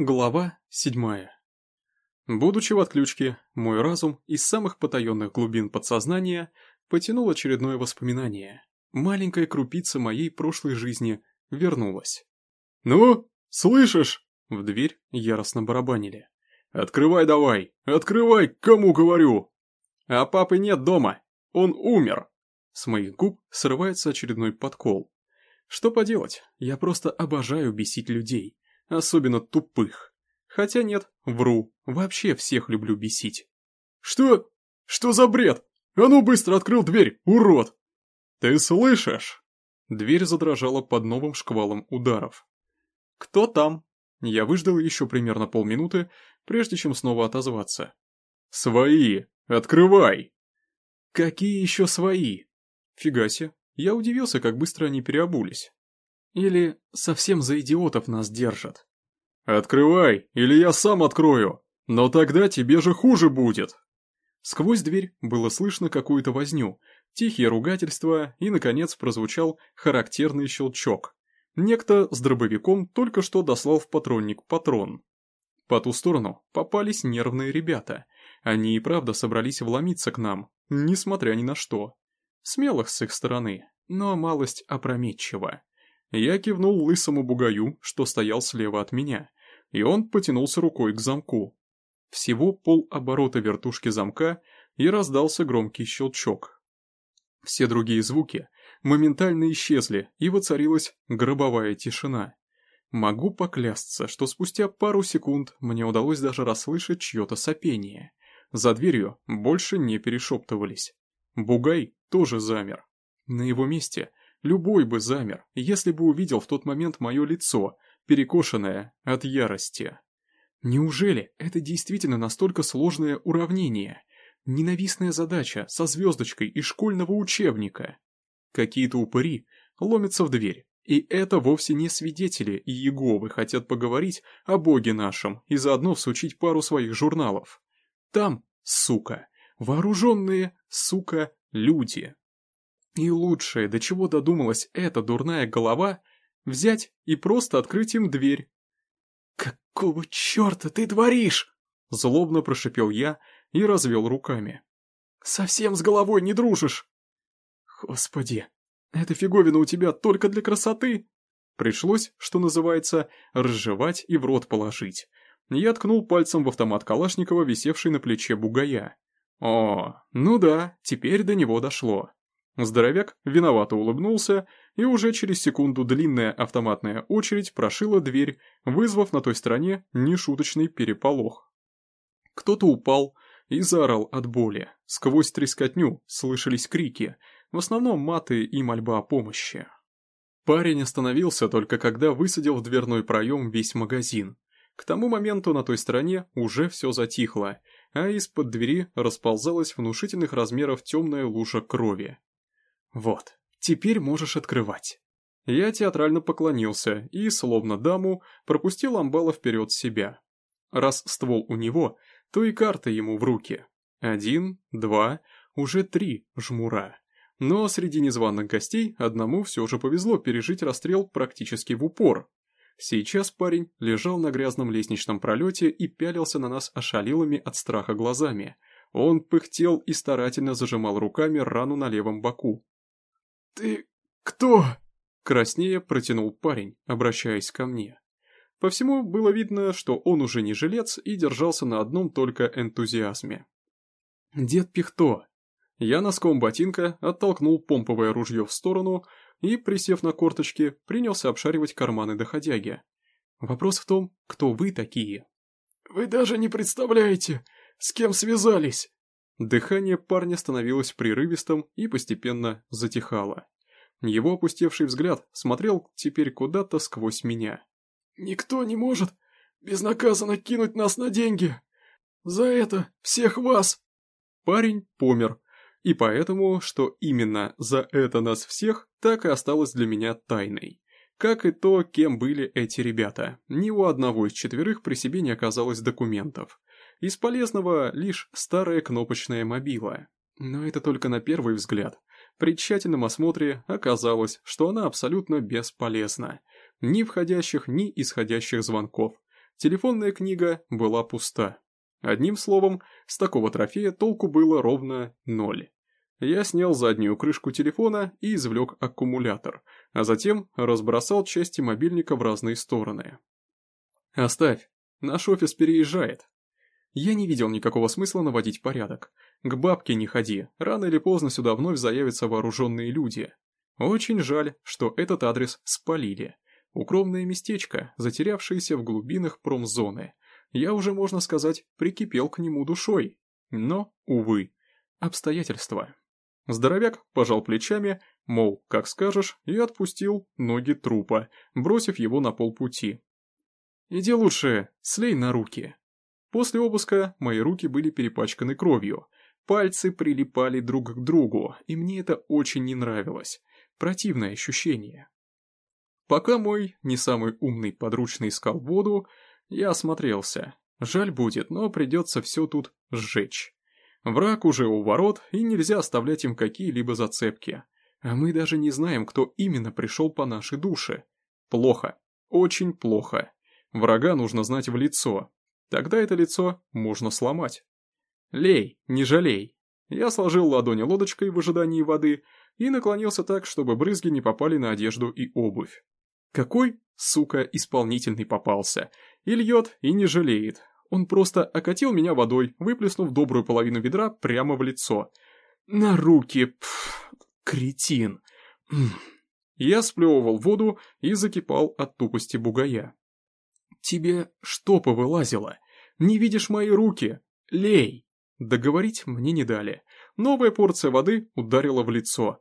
Глава седьмая. Будучи в отключке, мой разум из самых потаенных глубин подсознания потянул очередное воспоминание. Маленькая крупица моей прошлой жизни вернулась. «Ну, слышишь?» В дверь яростно барабанили. «Открывай давай! Открывай, кому говорю!» «А папы нет дома! Он умер!» С моих губ срывается очередной подкол. Что поделать, я просто обожаю бесить людей особенно тупых. Хотя нет, вру, вообще всех люблю бесить. «Что? Что за бред? А ну быстро открыл дверь, урод!» «Ты слышишь?» Дверь задрожала под новым шквалом ударов. «Кто там?» Я выждал еще примерно полминуты, прежде чем снова отозваться. «Свои! Открывай!» «Какие еще свои?» Фига себе, я удивился, как быстро они переобулись. Или совсем за идиотов нас держат? «Открывай, или я сам открою, но тогда тебе же хуже будет!» Сквозь дверь было слышно какую-то возню, тихие ругательства и, наконец, прозвучал характерный щелчок. Некто с дробовиком только что дослал в патронник патрон. По ту сторону попались нервные ребята. Они и правда собрались вломиться к нам, несмотря ни на что. Смелых с их стороны, но малость опрометчиво. Я кивнул лысому бугаю, что стоял слева от меня, и он потянулся рукой к замку. Всего полоборота вертушки замка, и раздался громкий щелчок. Все другие звуки моментально исчезли, и воцарилась гробовая тишина. Могу поклясться, что спустя пару секунд мне удалось даже расслышать чье-то сопение. За дверью больше не перешептывались. Бугай тоже замер. На его месте Любой бы замер, если бы увидел в тот момент мое лицо, перекошенное от ярости. Неужели это действительно настолько сложное уравнение? Ненавистная задача со звездочкой из школьного учебника. Какие-то упыри ломятся в дверь, и это вовсе не свидетели Иеговы хотят поговорить о Боге нашем и заодно всучить пару своих журналов. Там, сука, вооруженные, сука, люди. И лучшее, до чего додумалась эта дурная голова, взять и просто открыть им дверь. «Какого черта ты творишь?» Злобно прошипел я и развел руками. «Совсем с головой не дружишь!» «Господи, эта фиговина у тебя только для красоты!» Пришлось, что называется, разжевать и в рот положить. Я ткнул пальцем в автомат Калашникова, висевший на плече бугая. О, ну да, теперь до него дошло. Здоровяк виновато улыбнулся, и уже через секунду длинная автоматная очередь прошила дверь, вызвав на той стороне нешуточный переполох. Кто-то упал и заорал от боли. Сквозь трескотню слышались крики, в основном маты и мольба о помощи. Парень остановился только когда высадил в дверной проем весь магазин. К тому моменту на той стороне уже все затихло, а из-под двери расползалась внушительных размеров темная лужа крови. Вот, теперь можешь открывать. Я театрально поклонился и, словно даму, пропустил амбала вперед себя. Раз ствол у него, то и карта ему в руки. Один, два, уже три жмура. Но среди незваных гостей одному все же повезло пережить расстрел практически в упор. Сейчас парень лежал на грязном лестничном пролете и пялился на нас ошалилыми от страха глазами. Он пыхтел и старательно зажимал руками рану на левом боку. «Ты кто?» Краснее протянул парень, обращаясь ко мне. По всему было видно, что он уже не жилец и держался на одном только энтузиазме. «Дед Пихто!» Я носком ботинка оттолкнул помповое ружье в сторону и, присев на корточки, принялся обшаривать карманы доходяги. Вопрос в том, кто вы такие? «Вы даже не представляете, с кем связались!» Дыхание парня становилось прерывистым и постепенно затихало. Его опустевший взгляд смотрел теперь куда-то сквозь меня. «Никто не может безнаказанно кинуть нас на деньги! За это всех вас!» Парень помер, и поэтому, что именно за это нас всех, так и осталось для меня тайной. Как и то, кем были эти ребята. Ни у одного из четверых при себе не оказалось документов. Из полезного лишь старая кнопочная мобила. Но это только на первый взгляд. При тщательном осмотре оказалось, что она абсолютно бесполезна. Ни входящих, ни исходящих звонков. Телефонная книга была пуста. Одним словом, с такого трофея толку было ровно ноль. Я снял заднюю крышку телефона и извлек аккумулятор, а затем разбросал части мобильника в разные стороны. «Оставь, наш офис переезжает». Я не видел никакого смысла наводить порядок. К бабке не ходи, рано или поздно сюда вновь заявятся вооруженные люди. Очень жаль, что этот адрес спалили. Укромное местечко, затерявшееся в глубинах промзоны. Я уже, можно сказать, прикипел к нему душой. Но, увы, обстоятельства. Здоровяк пожал плечами, мол, как скажешь, и отпустил ноги трупа, бросив его на полпути. «Иди лучше, слей на руки». После обыска мои руки были перепачканы кровью, пальцы прилипали друг к другу, и мне это очень не нравилось. Противное ощущение. Пока мой не самый умный подручный искал воду, я осмотрелся. Жаль будет, но придется все тут сжечь. Враг уже у ворот, и нельзя оставлять им какие-либо зацепки. А мы даже не знаем, кто именно пришел по нашей душе. Плохо. Очень плохо. Врага нужно знать в лицо. Тогда это лицо можно сломать. Лей, не жалей. Я сложил ладони лодочкой в ожидании воды и наклонился так, чтобы брызги не попали на одежду и обувь. Какой, сука, исполнительный попался. И льет, и не жалеет. Он просто окатил меня водой, выплеснув добрую половину ведра прямо в лицо. На руки, пф, кретин. Я сплевывал воду и закипал от тупости бугая. «Тебе что повылазило? Не видишь мои руки? Лей!» Договорить мне не дали. Новая порция воды ударила в лицо.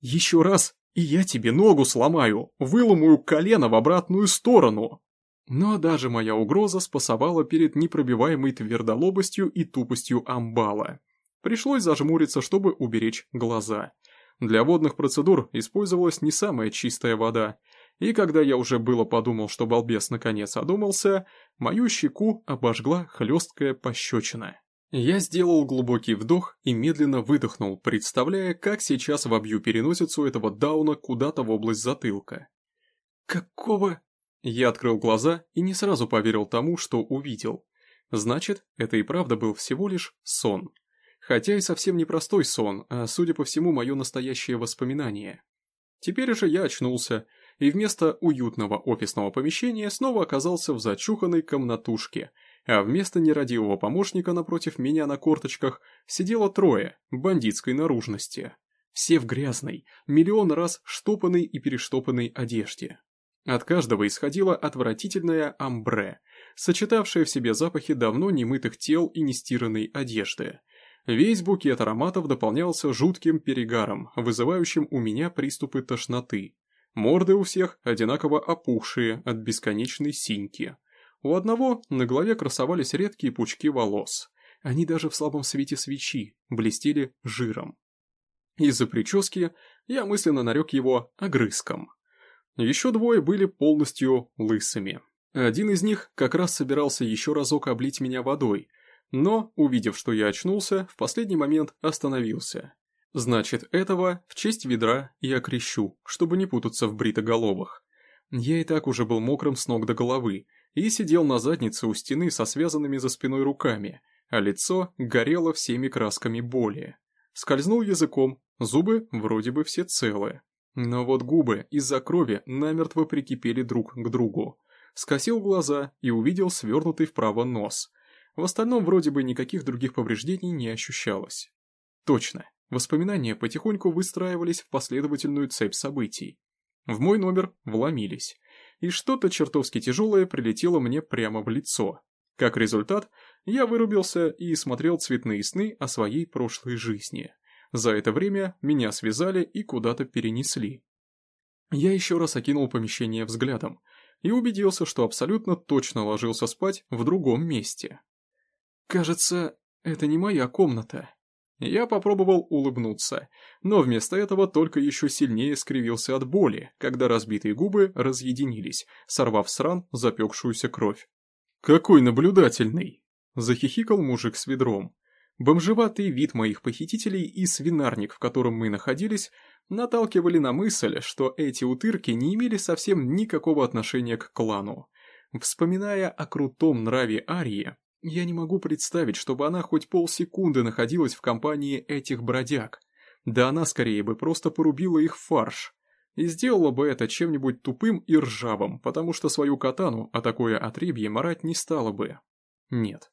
«Еще раз, и я тебе ногу сломаю, выломаю колено в обратную сторону!» Но даже моя угроза спасовала перед непробиваемой твердолобостью и тупостью амбала. Пришлось зажмуриться, чтобы уберечь глаза. Для водных процедур использовалась не самая чистая вода, и когда я уже было подумал, что балбес наконец одумался, мою щеку обожгла хлесткая пощечина. Я сделал глубокий вдох и медленно выдохнул, представляя, как сейчас вобью переносицу этого дауна куда-то в область затылка. «Какого?» Я открыл глаза и не сразу поверил тому, что увидел. Значит, это и правда был всего лишь сон. Хотя и совсем непростой сон, а, судя по всему, мое настоящее воспоминание. Теперь же я очнулся, и вместо уютного офисного помещения снова оказался в зачуханной комнатушке – а вместо нерадивого помощника напротив меня на корточках сидело трое бандитской наружности. Все в грязной, миллион раз штопанной и перештопанной одежде. От каждого исходило отвратительное амбре, сочетавшее в себе запахи давно немытых тел и нестиранной одежды. Весь букет ароматов дополнялся жутким перегаром, вызывающим у меня приступы тошноты. Морды у всех одинаково опухшие от бесконечной синьки. У одного на голове красовались редкие пучки волос. Они даже в слабом свете свечи блестели жиром. Из-за прически я мысленно нарек его огрызком. Еще двое были полностью лысыми. Один из них как раз собирался еще разок облить меня водой, но, увидев, что я очнулся, в последний момент остановился. Значит, этого в честь ведра я крещу, чтобы не путаться в бритоголовых. Я и так уже был мокрым с ног до головы, и сидел на заднице у стены со связанными за спиной руками, а лицо горело всеми красками боли. Скользнул языком, зубы вроде бы все целые. Но вот губы из-за крови намертво прикипели друг к другу. Скосил глаза и увидел свернутый вправо нос. В остальном вроде бы никаких других повреждений не ощущалось. Точно, воспоминания потихоньку выстраивались в последовательную цепь событий. В мой номер вломились и что-то чертовски тяжелое прилетело мне прямо в лицо. Как результат, я вырубился и смотрел цветные сны о своей прошлой жизни. За это время меня связали и куда-то перенесли. Я еще раз окинул помещение взглядом и убедился, что абсолютно точно ложился спать в другом месте. Кажется, это не моя комната. Я попробовал улыбнуться, но вместо этого только еще сильнее скривился от боли, когда разбитые губы разъединились, сорвав с ран запекшуюся кровь. «Какой наблюдательный!» – захихикал мужик с ведром. Бомжеватый вид моих похитителей и свинарник, в котором мы находились, наталкивали на мысль, что эти утырки не имели совсем никакого отношения к клану. Вспоминая о крутом нраве Арии, я не могу представить, чтобы она хоть полсекунды находилась в компании этих бродяг. Да она скорее бы просто порубила их фарш. И сделала бы это чем-нибудь тупым и ржавым, потому что свою катану, а такое отребье, марать не стала бы. Нет.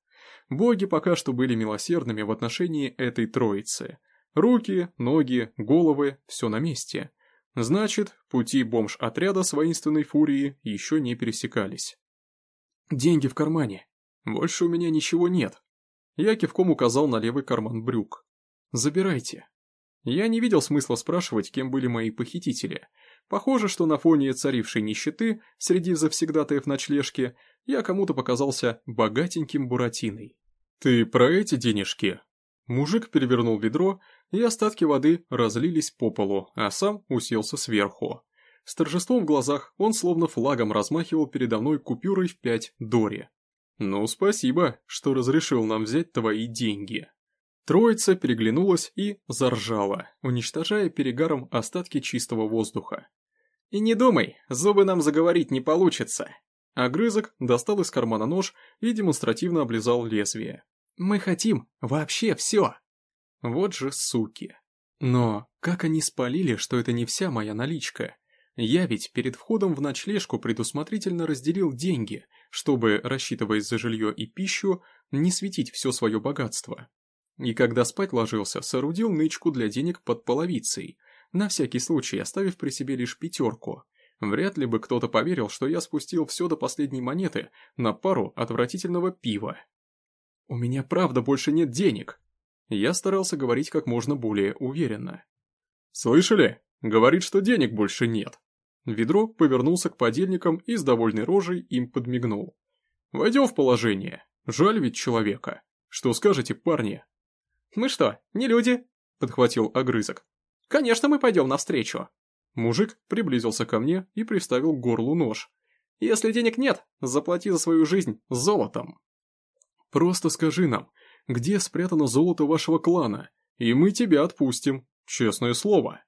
Боги пока что были милосердными в отношении этой троицы. Руки, ноги, головы – все на месте. Значит, пути бомж-отряда с воинственной фурией еще не пересекались. Деньги в кармане. Больше у меня ничего нет. Я кивком указал на левый карман брюк. Забирайте. Я не видел смысла спрашивать, кем были мои похитители. Похоже, что на фоне царившей нищеты среди завсегдатаев ночлежки я кому-то показался богатеньким буратиной. «Ты про эти денежки?» Мужик перевернул ведро, и остатки воды разлились по полу, а сам уселся сверху. С торжеством в глазах он словно флагом размахивал передо мной купюрой в пять дори. «Ну, спасибо, что разрешил нам взять твои деньги». Троица переглянулась и заржала, уничтожая перегаром остатки чистого воздуха. «И не думай, зубы нам заговорить не получится!» Огрызок достал из кармана нож и демонстративно облизал лезвие. «Мы хотим вообще все!» Вот же суки. Но как они спалили, что это не вся моя наличка? Я ведь перед входом в ночлежку предусмотрительно разделил деньги, чтобы, рассчитываясь за жилье и пищу, не светить все свое богатство. И когда спать ложился, соорудил нычку для денег под половицей, на всякий случай оставив при себе лишь пятерку. Вряд ли бы кто-то поверил, что я спустил все до последней монеты на пару отвратительного пива. «У меня правда больше нет денег!» Я старался говорить как можно более уверенно. «Слышали? Говорит, что денег больше нет». Ведро повернулся к подельникам и с довольной рожей им подмигнул. «Войдем в положение. Жаль ведь человека. Что скажете, парни?» «Мы что, не люди?» – подхватил огрызок. «Конечно, мы пойдем навстречу». Мужик приблизился ко мне и приставил к горлу нож. «Если денег нет, заплати за свою жизнь золотом». «Просто скажи нам, где спрятано золото вашего клана, и мы тебя отпустим, честное слово.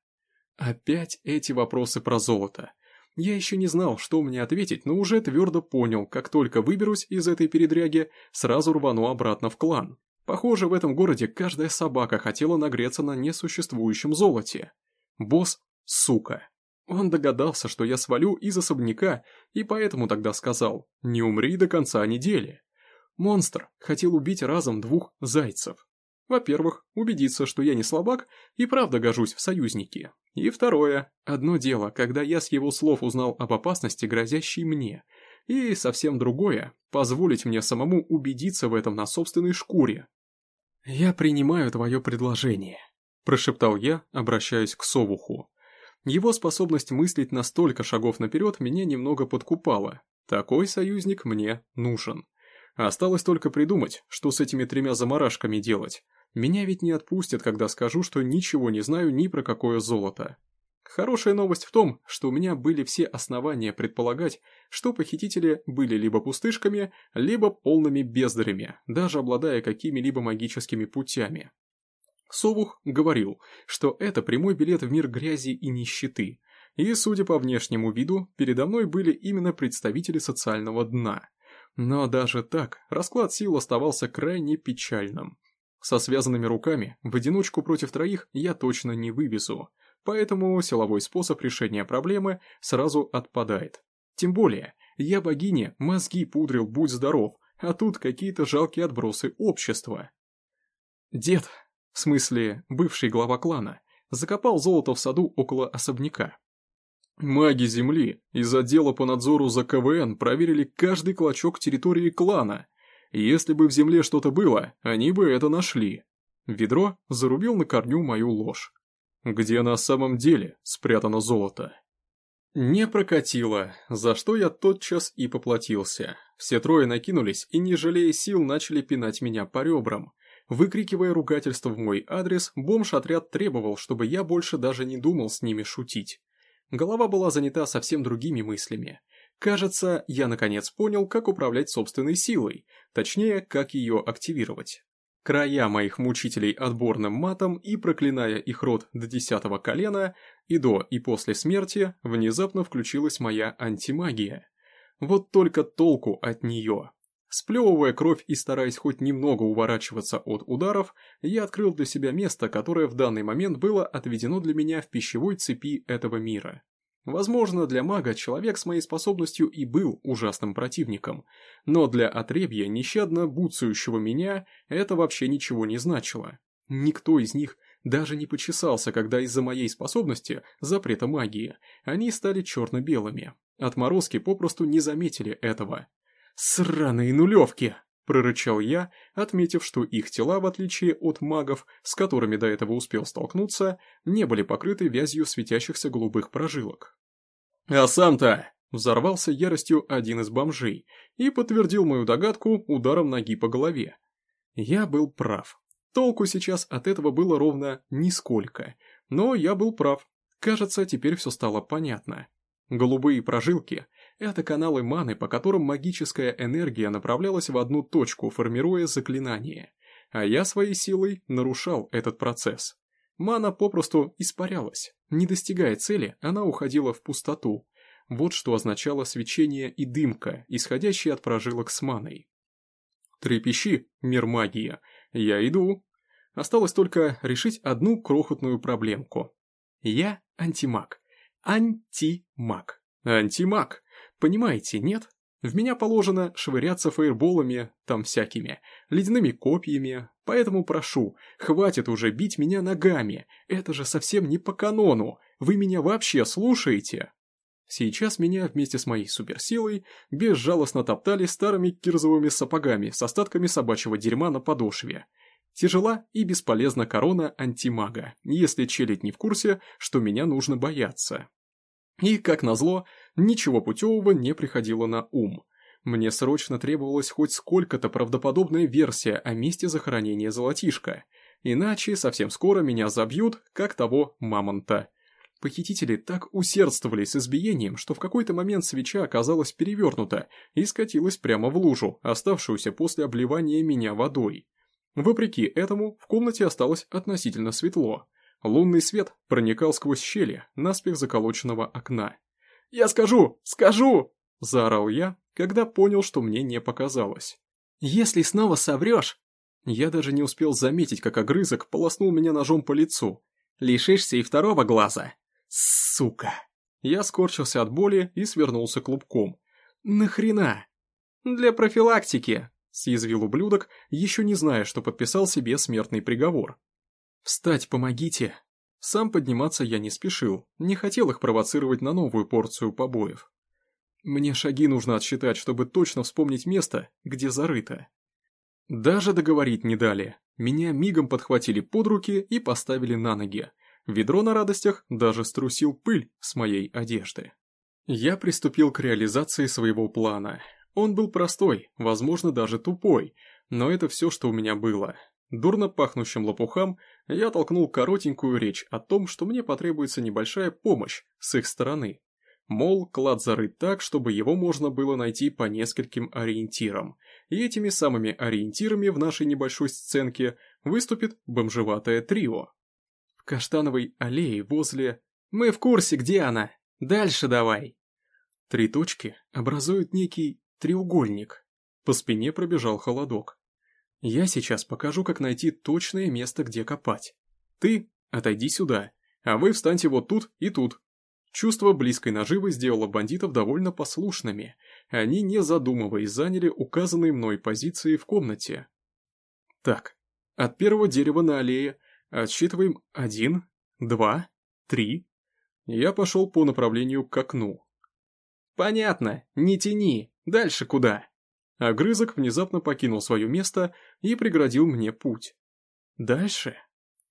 Опять эти вопросы про золото. Я еще не знал, что мне ответить, но уже твердо понял, как только выберусь из этой передряги, сразу рвану обратно в клан. Похоже, в этом городе каждая собака хотела нагреться на несуществующем золоте. Босс – сука. Он догадался, что я свалю из особняка, и поэтому тогда сказал «не умри до конца недели». Монстр хотел убить разом двух зайцев. Во-первых, убедиться, что я не слабак и правда гожусь в союзники. И второе, одно дело, когда я с его слов узнал об опасности, грозящей мне, и совсем другое, позволить мне самому убедиться в этом на собственной шкуре. «Я принимаю твое предложение», – прошептал я, обращаясь к Совуху. Его способность мыслить на столько шагов наперед меня немного подкупала. Такой союзник мне нужен. Осталось только придумать, что с этими тремя заморашками делать. Меня ведь не отпустят, когда скажу, что ничего не знаю ни про какое золото. Хорошая новость в том, что у меня были все основания предполагать, что похитители были либо пустышками, либо полными бездарями, даже обладая какими-либо магическими путями. Совух говорил, что это прямой билет в мир грязи и нищеты, и, судя по внешнему виду, передо мной были именно представители социального дна – но даже так, расклад сил оставался крайне печальным. Со связанными руками, в одиночку против троих я точно не вывезу, поэтому силовой способ решения проблемы сразу отпадает. Тем более, я богине мозги пудрил, будь здоров, а тут какие-то жалкие отбросы общества. Дед, в смысле бывший глава клана, закопал золото в саду около особняка. Маги Земли из отдела по надзору за КВН проверили каждый клочок территории клана. Если бы в Земле что-то было, они бы это нашли. Ведро зарубил на корню мою ложь. Где на самом деле спрятано золото? Не прокатило, за что я тотчас и поплатился. Все трое накинулись и, не жалея сил, начали пинать меня по ребрам. Выкрикивая ругательство в мой адрес, бомж-отряд требовал, чтобы я больше даже не думал с ними шутить. Голова была занята совсем другими мыслями. Кажется, я наконец понял, как управлять собственной силой, точнее, как ее активировать. Края моих мучителей отборным матом и проклиная их род до десятого колена, и до, и после смерти, внезапно включилась моя антимагия. Вот только толку от нее. Сплевывая кровь и стараясь хоть немного уворачиваться от ударов, я открыл для себя место, которое в данный момент было отведено для меня в пищевой цепи этого мира. Возможно, для мага человек с моей способностью и был ужасным противником, но для отребья, нещадно буцающего меня, это вообще ничего не значило. Никто из них даже не почесался, когда из-за моей способности, запрета магии, они стали черно-белыми. Отморозки попросту не заметили этого. «Сраные нулевки!» – прорычал я, отметив, что их тела, в отличие от магов, с которыми до этого успел столкнуться, не были покрыты вязью светящихся голубых прожилок. «А сам-то!» – взорвался яростью один из бомжей и подтвердил мою догадку ударом ноги по голове. Я был прав. Толку сейчас от этого было ровно нисколько, но я был прав. Кажется, теперь все стало понятно. Голубые прожилки – это каналы маны, по которым магическая энергия направлялась в одну точку, формируя заклинание. А я своей силой нарушал этот процесс. Мана попросту испарялась. Не достигая цели, она уходила в пустоту. Вот что означало свечение и дымка, исходящие от прожилок с маной. Трепещи, мир магии, я иду. Осталось только решить одну крохотную проблемку. Я антимаг. Антимаг. Антимаг. Понимаете, нет? В меня положено швыряться фаерболами, там всякими, ледяными копьями, поэтому прошу, хватит уже бить меня ногами, это же совсем не по канону, вы меня вообще слушаете? Сейчас меня вместе с моей суперсилой безжалостно топтали старыми кирзовыми сапогами с остатками собачьего дерьма на подошве. Тяжела и бесполезна корона антимага, если челядь не в курсе, что меня нужно бояться. И, как назло, ничего путевого не приходило на ум. Мне срочно требовалась хоть сколько-то правдоподобная версия о месте захоронения золотишка, иначе совсем скоро меня забьют, как того мамонта. Похитители так усердствовали с избиением, что в какой-то момент свеча оказалась перевернута и скатилась прямо в лужу, оставшуюся после обливания меня водой. Вопреки этому, в комнате осталось относительно светло. Лунный свет проникал сквозь щели наспех заколоченного окна. «Я скажу! Скажу!» – заорал я, когда понял, что мне не показалось. «Если снова соврешь...» Я даже не успел заметить, как огрызок полоснул меня ножом по лицу. «Лишишься и второго глаза!» «Сука!» Я скорчился от боли и свернулся клубком. «Нахрена?» «Для профилактики!» съязвил ублюдок, еще не зная, что подписал себе смертный приговор. «Встать, помогите!» Сам подниматься я не спешил, не хотел их провоцировать на новую порцию побоев. Мне шаги нужно отсчитать, чтобы точно вспомнить место, где зарыто. Даже договорить не дали. Меня мигом подхватили под руки и поставили на ноги. Ведро на радостях даже струсил пыль с моей одежды. Я приступил к реализации своего плана. Он был простой, возможно, даже тупой, но это все, что у меня было. Дурно пахнущим лопухам я толкнул коротенькую речь о том, что мне потребуется небольшая помощь с их стороны. Мол, клад зарыт так, чтобы его можно было найти по нескольким ориентирам, и этими самыми ориентирами в нашей небольшой сценке выступит бомжеватое трио. В каштановой аллее возле... «Мы в курсе, где она! Дальше давай!» Три точки образуют некий Треугольник. По спине пробежал холодок. Я сейчас покажу, как найти точное место, где копать. Ты отойди сюда, а вы встаньте вот тут и тут. Чувство близкой наживы сделало бандитов довольно послушными. Они, не задумываясь, заняли указанные мной позиции в комнате. Так, от первого дерева на аллее отсчитываем один, два, три. Я пошел по направлению к окну. «Понятно, не тяни», Дальше куда? Огрызок внезапно покинул свое место и преградил мне путь. Дальше?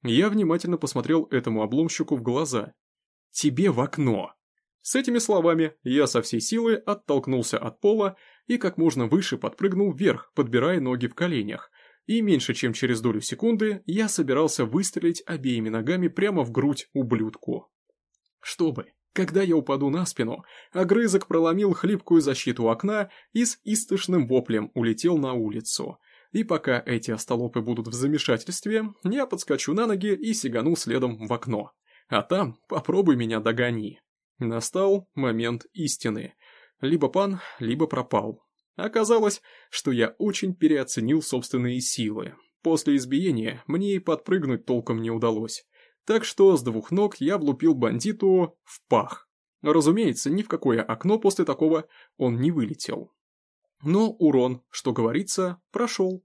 Я внимательно посмотрел этому обломщику в глаза. Тебе в окно. С этими словами я со всей силы оттолкнулся от пола и как можно выше подпрыгнул вверх, подбирая ноги в коленях. И меньше чем через долю секунды я собирался выстрелить обеими ногами прямо в грудь ублюдку. Чтобы когда я упаду на спину, огрызок проломил хлипкую защиту окна и с истошным воплем улетел на улицу. И пока эти остолопы будут в замешательстве, я подскочу на ноги и сигану следом в окно. А там попробуй меня догони. Настал момент истины. Либо пан, либо пропал. Оказалось, что я очень переоценил собственные силы. После избиения мне и подпрыгнуть толком не удалось. Так что с двух ног я влупил бандиту в пах. Разумеется, ни в какое окно после такого он не вылетел. Но урон, что говорится, прошел.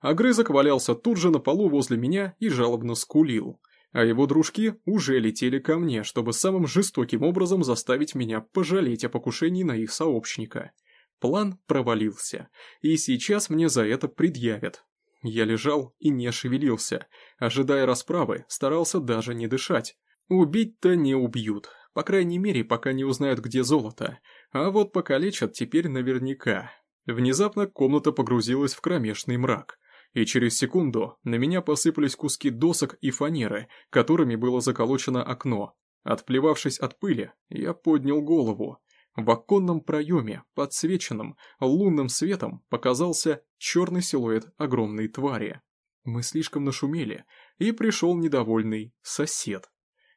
Огрызок валялся тут же на полу возле меня и жалобно скулил, а его дружки уже летели ко мне, чтобы самым жестоким образом заставить меня пожалеть о покушении на их сообщника. План провалился, и сейчас мне за это предъявят. Я лежал и не шевелился, ожидая расправы, старался даже не дышать. Убить-то не убьют, по крайней мере, пока не узнают, где золото, а вот покалечат теперь наверняка. Внезапно комната погрузилась в кромешный мрак, и через секунду на меня посыпались куски досок и фанеры, которыми было заколочено окно. Отплевавшись от пыли, я поднял голову. В оконном проеме, подсвеченном лунным светом, показался черный силуэт огромной твари. Мы слишком нашумели, и пришел недовольный сосед.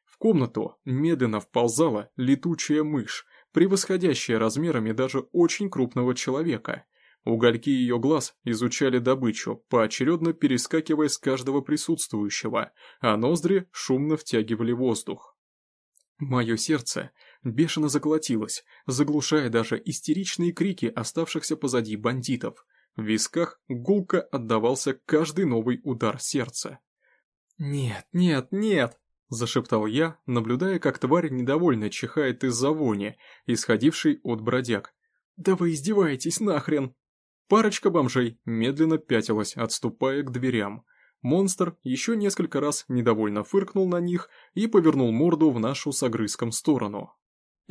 В комнату медленно вползала летучая мышь, превосходящая размерами даже очень крупного человека. Угольки ее глаз изучали добычу, поочередно перескакивая с каждого присутствующего, а ноздри шумно втягивали воздух. Мое сердце бешено заколотилось, заглушая даже истеричные крики оставшихся позади бандитов. В висках гулко отдавался каждый новый удар сердца. «Нет, нет, нет!» – зашептал я, наблюдая, как тварь недовольно чихает из-за вони, исходившей от бродяг. «Да вы издеваетесь нахрен!» Парочка бомжей медленно пятилась, отступая к дверям. Монстр еще несколько раз недовольно фыркнул на них и повернул морду в нашу с огрызком сторону.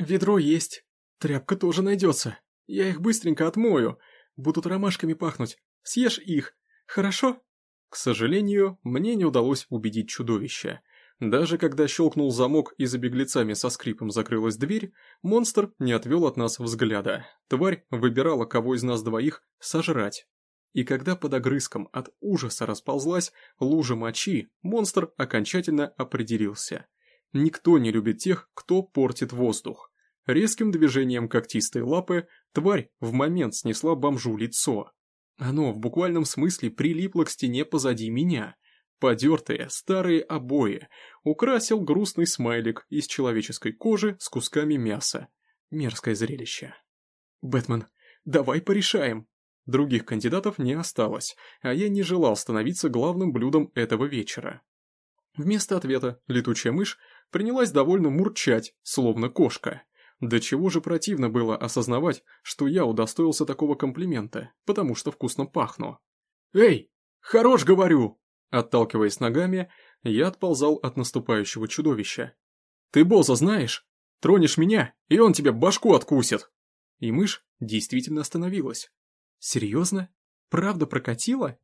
«Ведро есть. Тряпка тоже найдется. Я их быстренько отмою. Будут ромашками пахнуть. Съешь их. Хорошо?» К сожалению, мне не удалось убедить чудовище. Даже когда щелкнул замок и за беглецами со скрипом закрылась дверь, монстр не отвел от нас взгляда. Тварь выбирала, кого из нас двоих сожрать. И когда под огрызком от ужаса расползлась лужа мочи, монстр окончательно определился. Никто не любит тех, кто портит воздух. Резким движением когтистой лапы тварь в момент снесла бомжу лицо. Оно в буквальном смысле прилипло к стене позади меня – Подертые старые обои украсил грустный смайлик из человеческой кожи с кусками мяса. Мерзкое зрелище. «Бэтмен, давай порешаем!» Других кандидатов не осталось, а я не желал становиться главным блюдом этого вечера. Вместо ответа летучая мышь принялась довольно мурчать, словно кошка. До чего же противно было осознавать, что я удостоился такого комплимента, потому что вкусно пахну. «Эй, хорош, говорю!» Отталкиваясь ногами, я отползал от наступающего чудовища. «Ты босса знаешь? Тронешь меня, и он тебе башку откусит!» И мышь действительно остановилась. «Серьезно? Правда прокатила?»